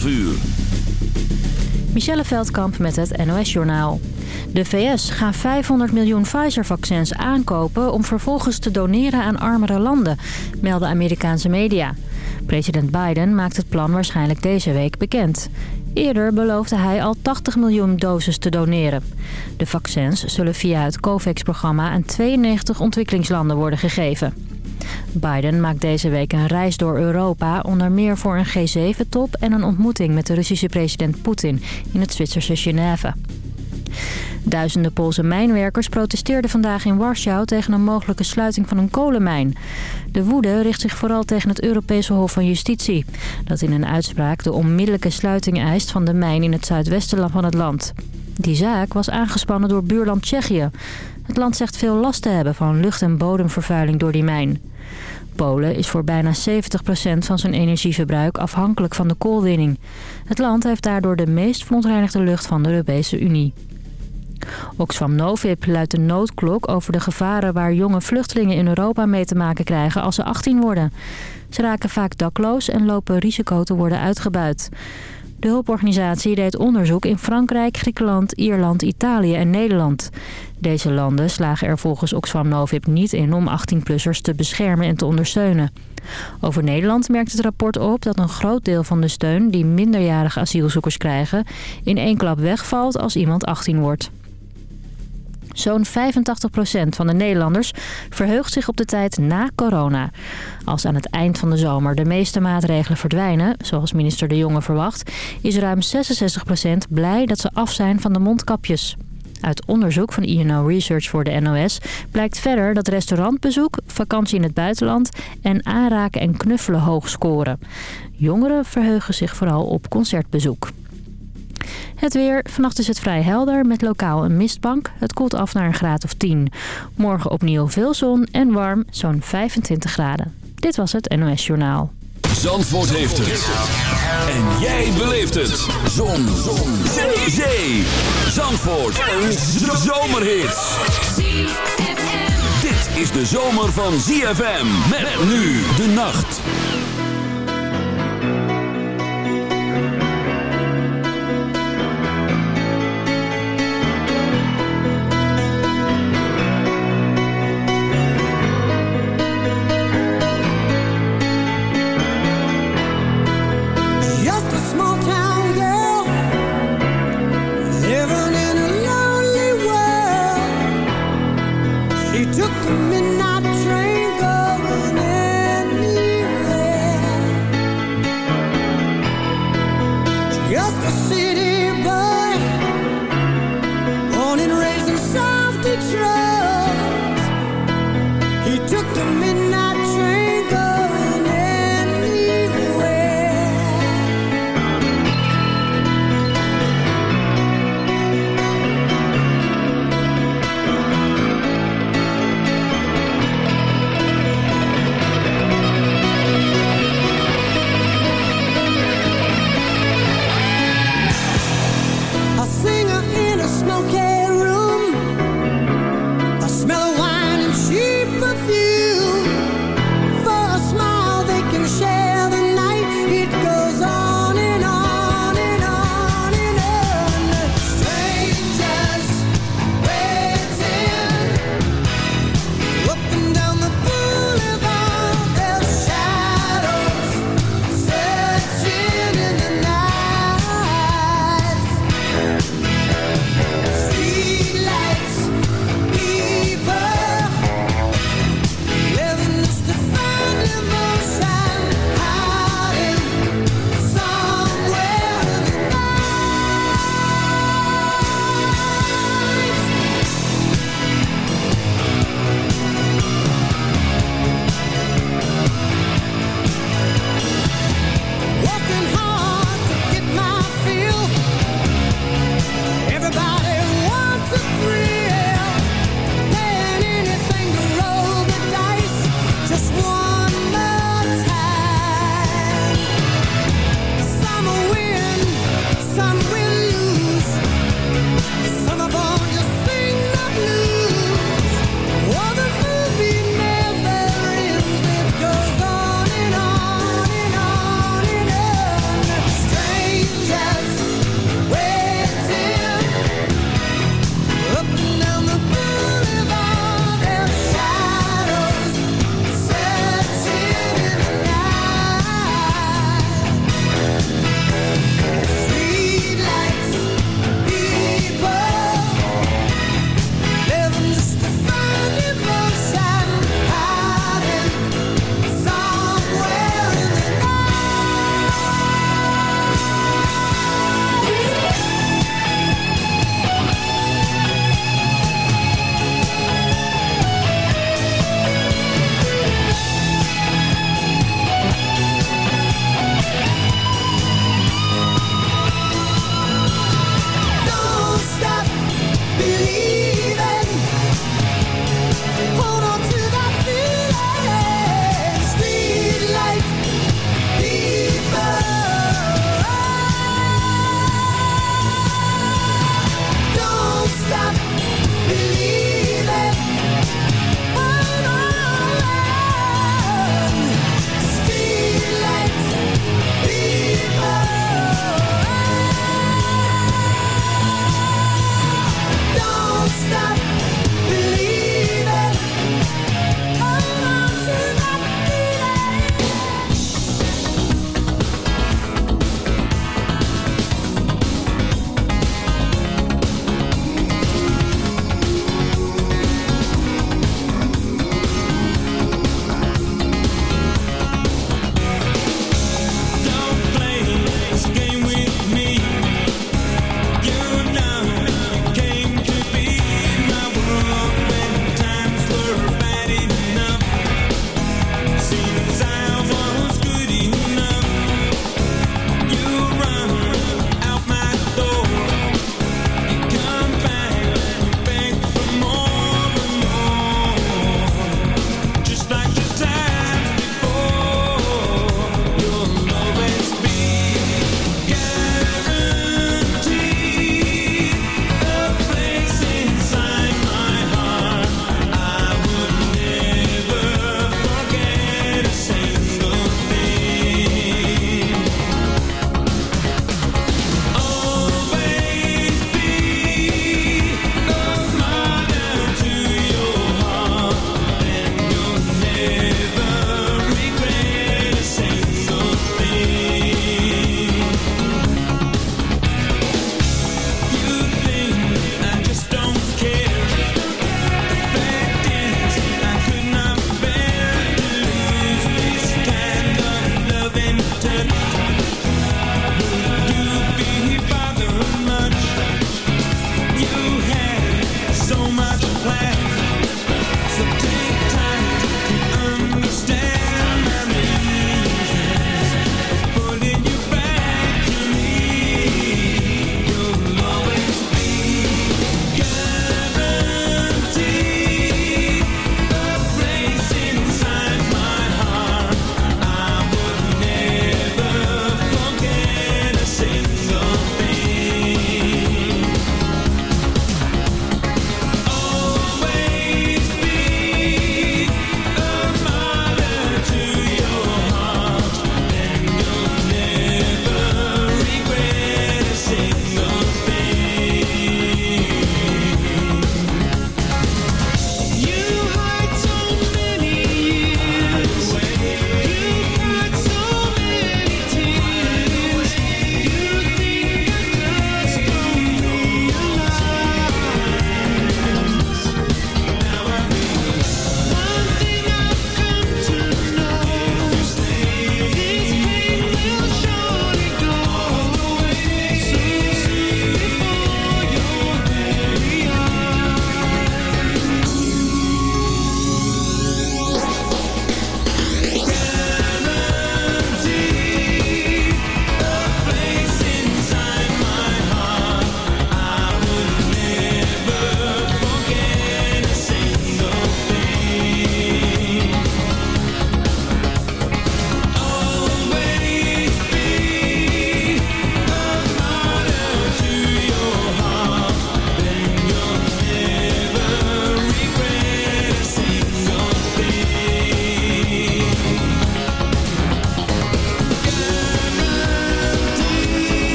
12 uur. Michelle Veldkamp met het NOS-journaal. De VS gaan 500 miljoen Pfizer-vaccins aankopen om vervolgens te doneren aan armere landen, melden Amerikaanse media. President Biden maakt het plan waarschijnlijk deze week bekend. Eerder beloofde hij al 80 miljoen doses te doneren. De vaccins zullen via het COVAX-programma aan 92 ontwikkelingslanden worden gegeven. Biden maakt deze week een reis door Europa, onder meer voor een G7-top en een ontmoeting met de Russische president Poetin in het Zwitserse Genève. Duizenden Poolse mijnwerkers protesteerden vandaag in Warschau tegen een mogelijke sluiting van een kolenmijn. De woede richt zich vooral tegen het Europese Hof van Justitie, dat in een uitspraak de onmiddellijke sluiting eist van de mijn in het zuidwesten van het land. Die zaak was aangespannen door buurland Tsjechië. Het land zegt veel last te hebben van lucht- en bodemvervuiling door die mijn. Polen is voor bijna 70% van zijn energieverbruik afhankelijk van de koolwinning. Het land heeft daardoor de meest verontreinigde lucht van de Europese Unie. Oxfam Novib luidt een noodklok over de gevaren waar jonge vluchtelingen in Europa mee te maken krijgen als ze 18 worden. Ze raken vaak dakloos en lopen risico te worden uitgebuit. De hulporganisatie deed onderzoek in Frankrijk, Griekenland, Ierland, Italië en Nederland. Deze landen slagen er volgens Oxfam Novib niet in om 18-plussers te beschermen en te ondersteunen. Over Nederland merkt het rapport op dat een groot deel van de steun die minderjarige asielzoekers krijgen... in één klap wegvalt als iemand 18 wordt. Zo'n 85% van de Nederlanders verheugt zich op de tijd na corona. Als aan het eind van de zomer de meeste maatregelen verdwijnen, zoals minister De Jonge verwacht... is ruim 66% blij dat ze af zijn van de mondkapjes. Uit onderzoek van INO Research voor de NOS blijkt verder dat restaurantbezoek, vakantie in het buitenland en aanraken en knuffelen hoog scoren. Jongeren verheugen zich vooral op concertbezoek. Het weer. Vannacht is het vrij helder met lokaal een mistbank. Het koelt af naar een graad of 10. Morgen opnieuw veel zon en warm, zo'n 25 graden. Dit was het NOS Journaal. Zandvoort heeft het. En jij beleeft het. Zon. zon. Zee. Zee. Zandvoort. Een zomerhit. Dit is de zomer van ZFM. Met nu de nacht.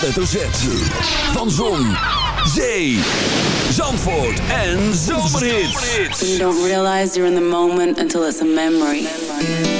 Hoofdletter Z. Van Zon, Zee, Zandvoort en Zomerhits. You don't realize you're in the moment until it's a memory. on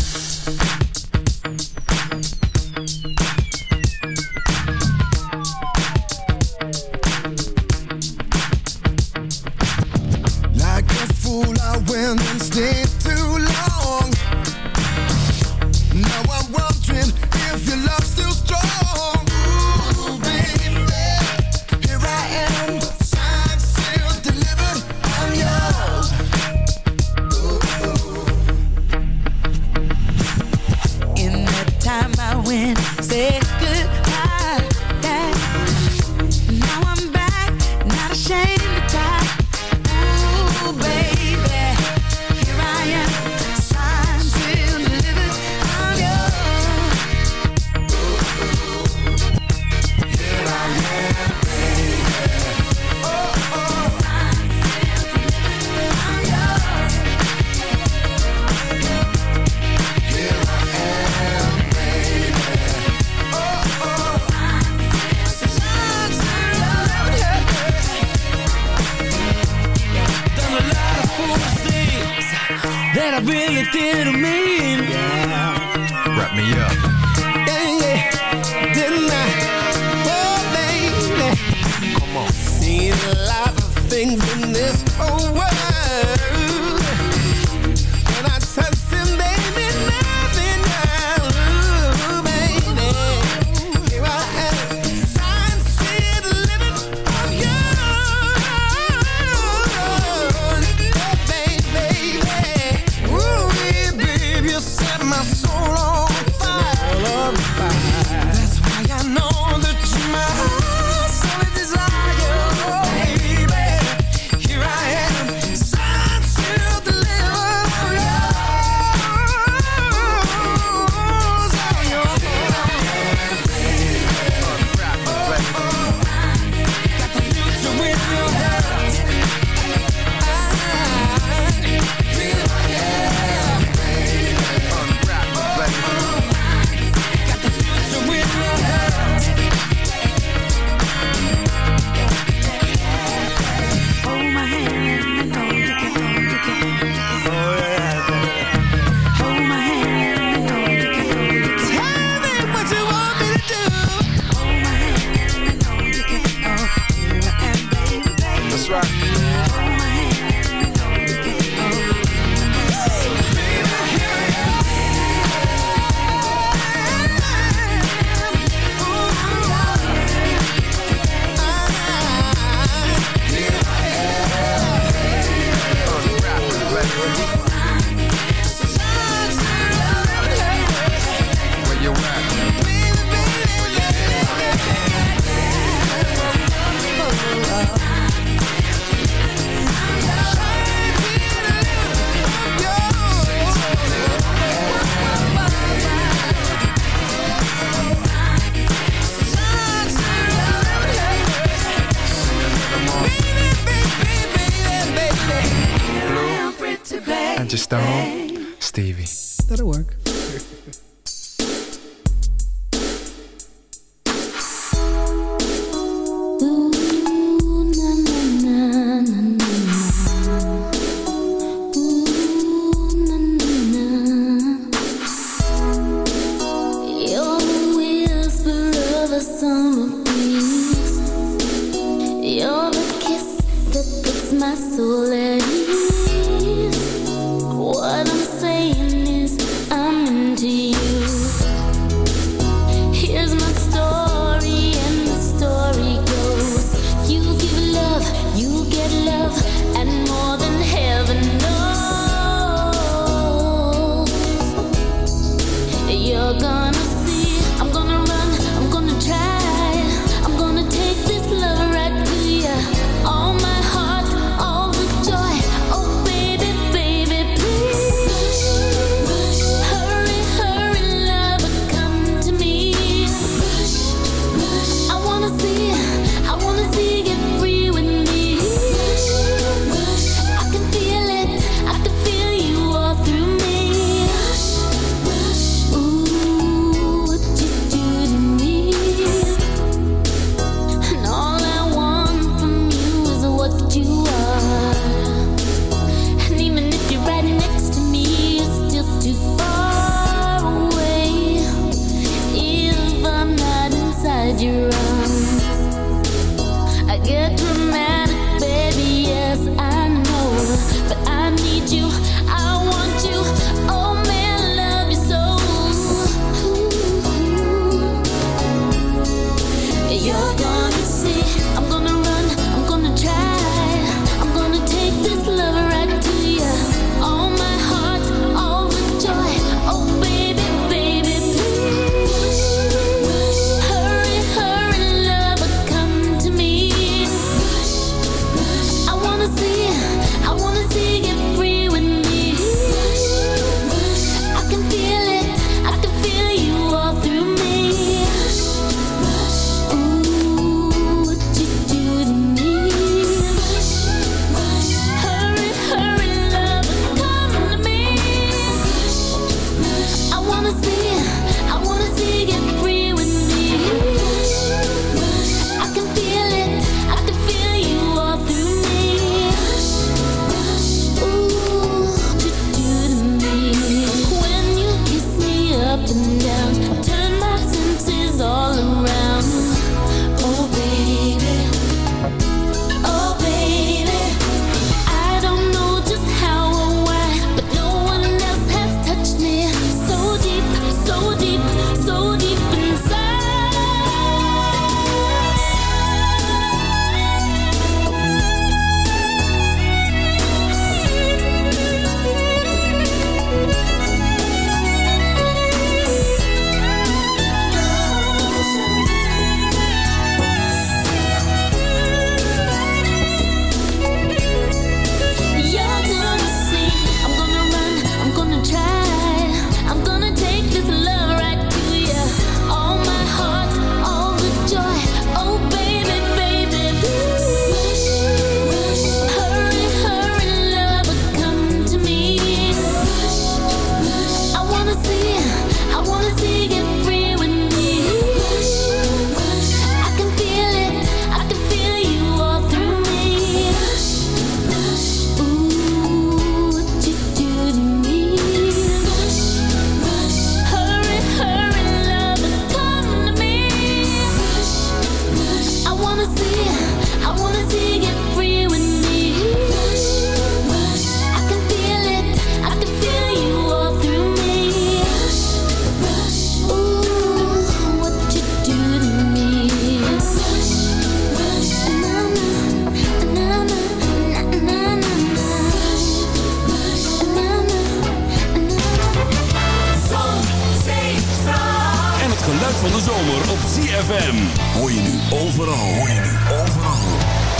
zomer op ZFM. Hoor je nu overal, hoor je nu overal.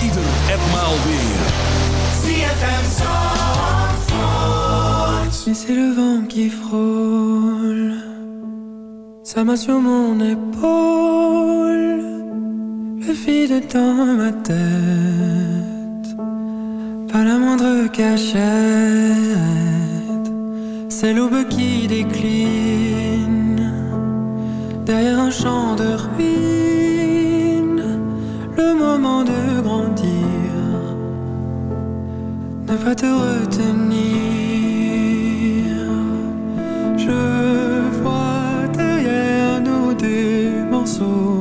Ieder etmaal weer. ZFM Zandvoort. Mais c'est le vent qui frôle. Ça m'a sur mon épaule. Le vide dans ma tête. Pas la moindre cachette. C'est l'aube qui décline derrière un champ de ruines, le moment de grandir, ne pas te retenir. Je vois derrière nous des morceaux.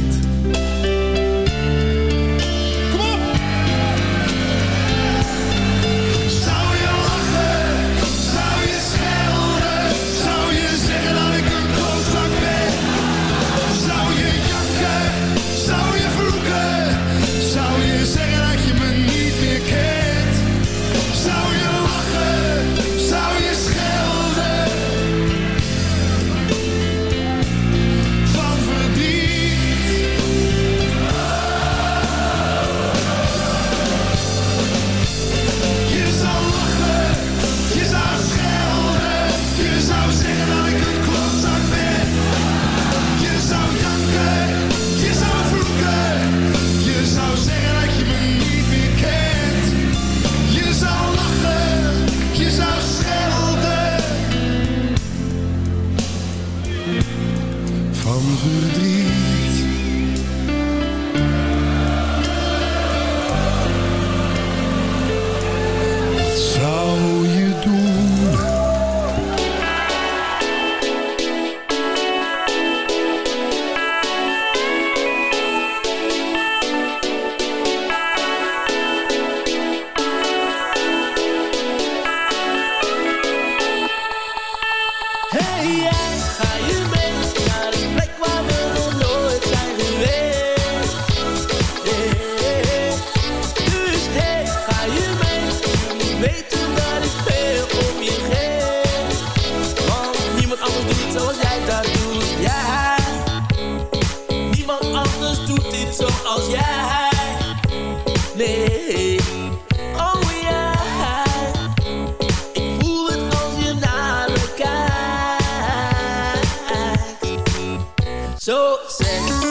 So sexy.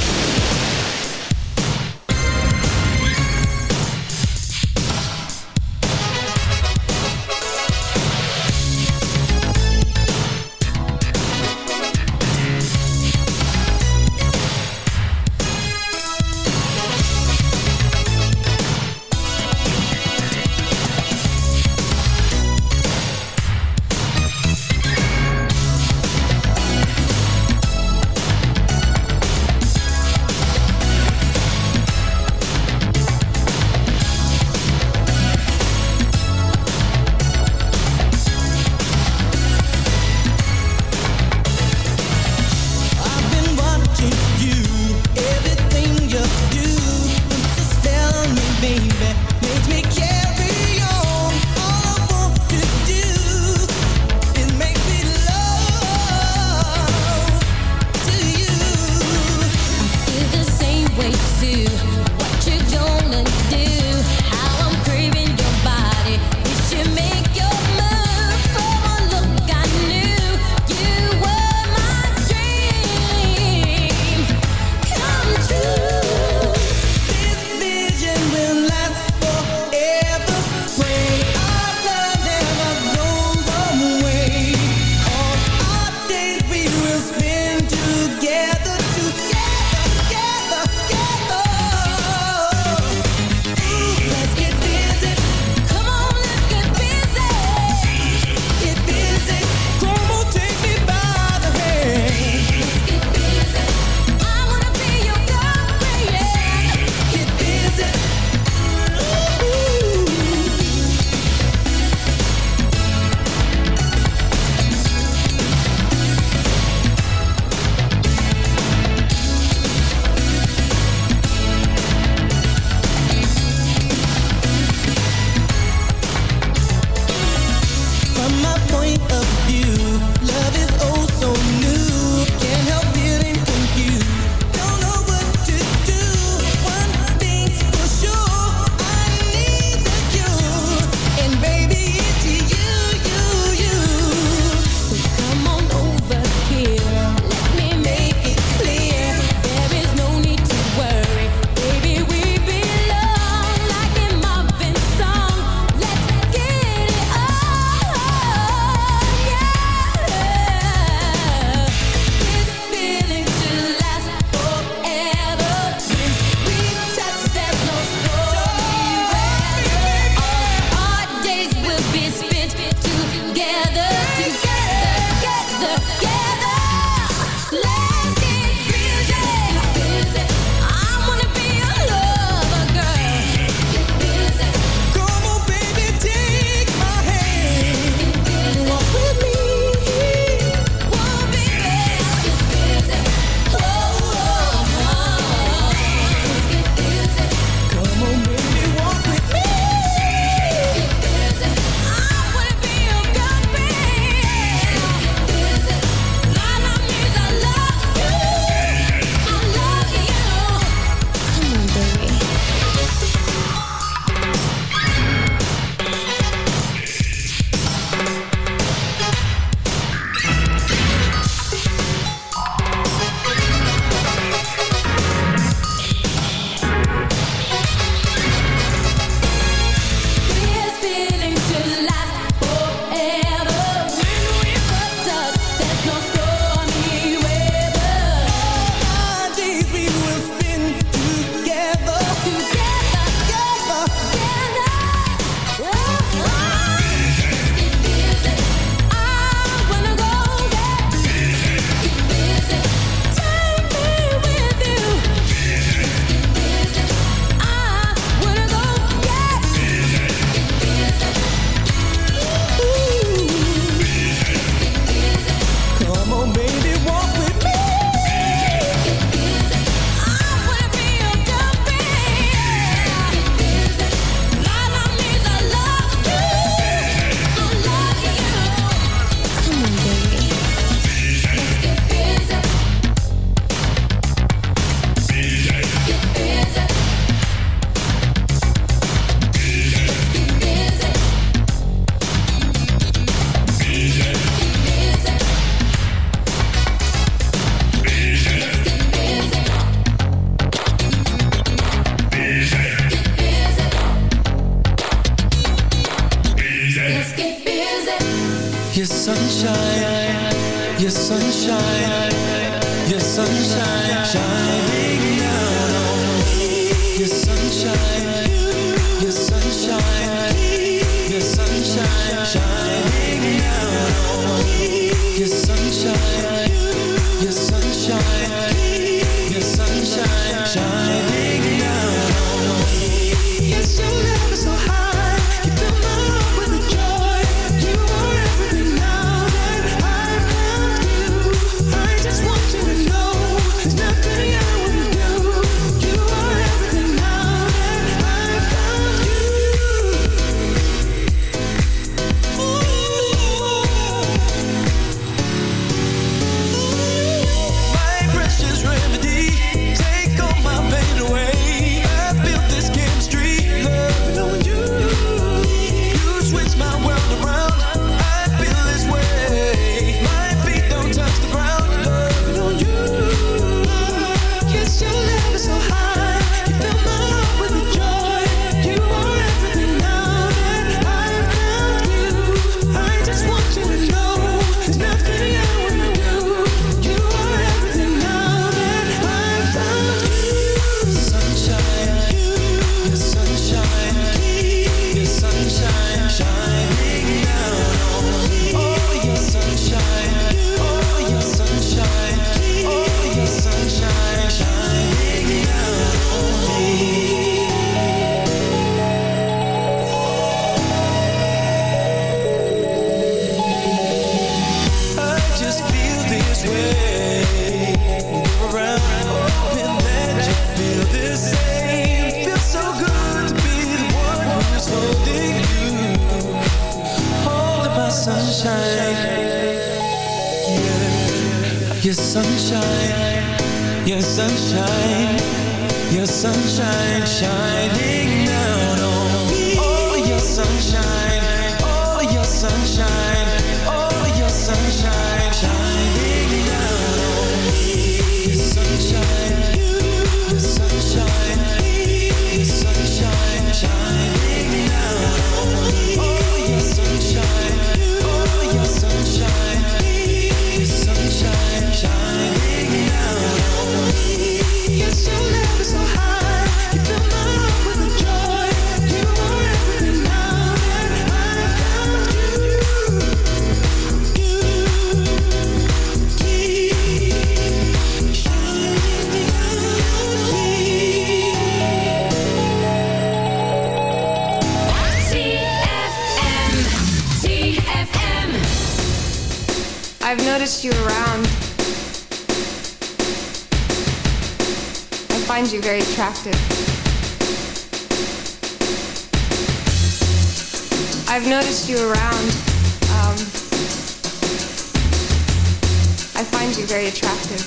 find you very attractive.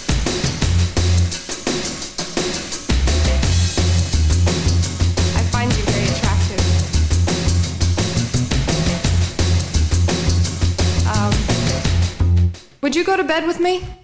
Um, would you go to bed with me?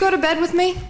go to bed with me?